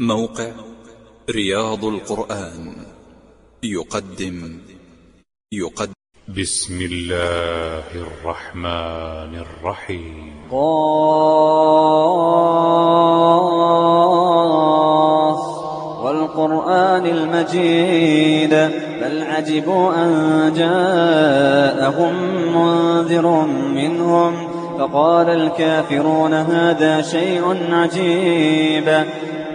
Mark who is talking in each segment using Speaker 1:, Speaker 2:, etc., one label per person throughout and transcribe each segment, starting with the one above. Speaker 1: موقع رياض القرآن يقدم يقدم بسم الله الرحمن الرحيم قاف والقرآن المجيد بل عجبوا أن جاءهم منذر منهم فقال الكافرون هذا شيء عجيب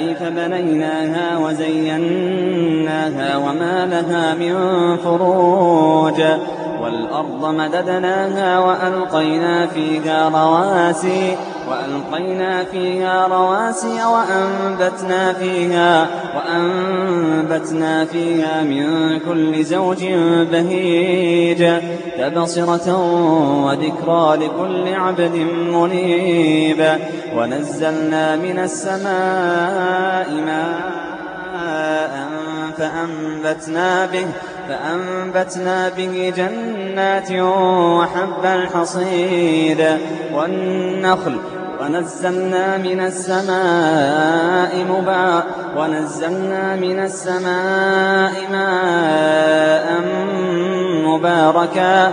Speaker 1: كيف بنيناها وزيناها وما لها من فروج والأرض مددناها وألقينا فيها رواسي وألقينا فيها رواسي وأنبتنا فيها وأنبتنا فيها من كل زوج بهيج تبصرة وذكرى لكل عبد منيب ونزلنا من السماء ماء فأنبتنا به فأنبتنا به جنات جنات وحب الحصيد والنخل ونزلنا من السماء مباء ونزلنا من السماء ماء مباركا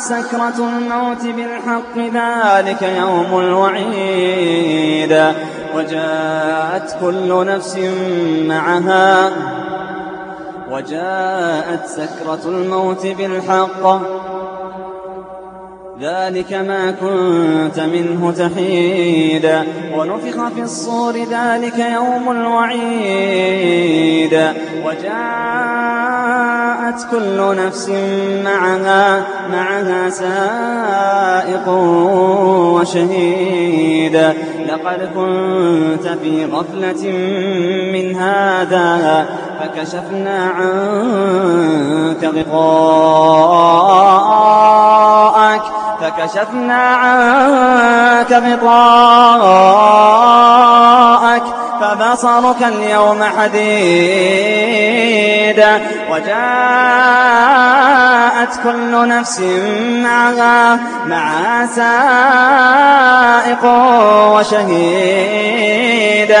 Speaker 1: سكرة الموت بالحق ذلك يوم الوعيد وجاءت كل نفس معها وجاءت سكرة الموت بالحق ذلك ما كنت منه تحيدا ونفخ في الصور ذلك يوم الوعيد وجاءت كل نفس معها معها سائق وشهيد لقد كنت في غفلة من هذا فكشفنا عنك غطاء كشفنا عنك غطاءك فبصرك اليوم حديد وجاءت كل نفس معها مع سائق وشهيد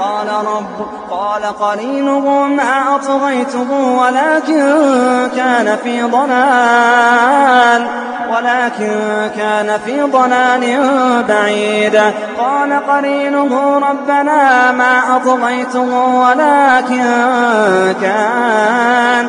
Speaker 1: قال رب قال قرينه ما أطغيته ولكن كان في ضلال ولكن كان في ضلال بعيد قال قرينه ربنا ما أطغيته ولكن كان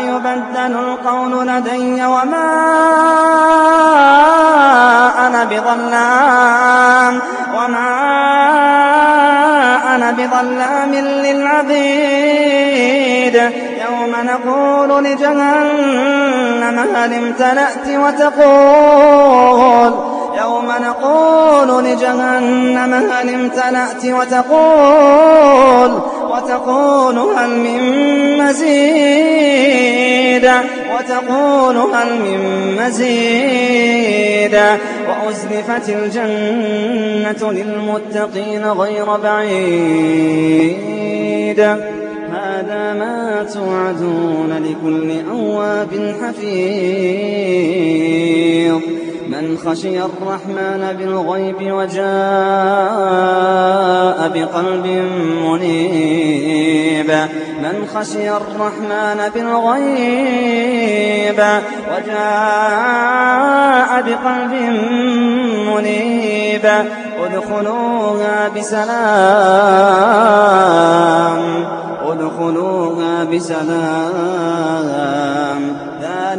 Speaker 1: يبدل القول لدي وما أنا بظلام وما أنا بظلام للعبيد يوم نقول لجهنم هل امتلأت وتقول يوم نقول لجهنم هل امتلأت وتقول وتقول هل من مزيد وتقول هل من مزيد وأزلفت الجنة للمتقين غير بعيد هذا ما توعدون لكل أواب حفيظ من خشي الرحمن بالغيب وجاء بقلب منيب من خشي الرحمن بالغيب وجاء بقلب منيب ادخلوها بسلام ادخلوها بسلام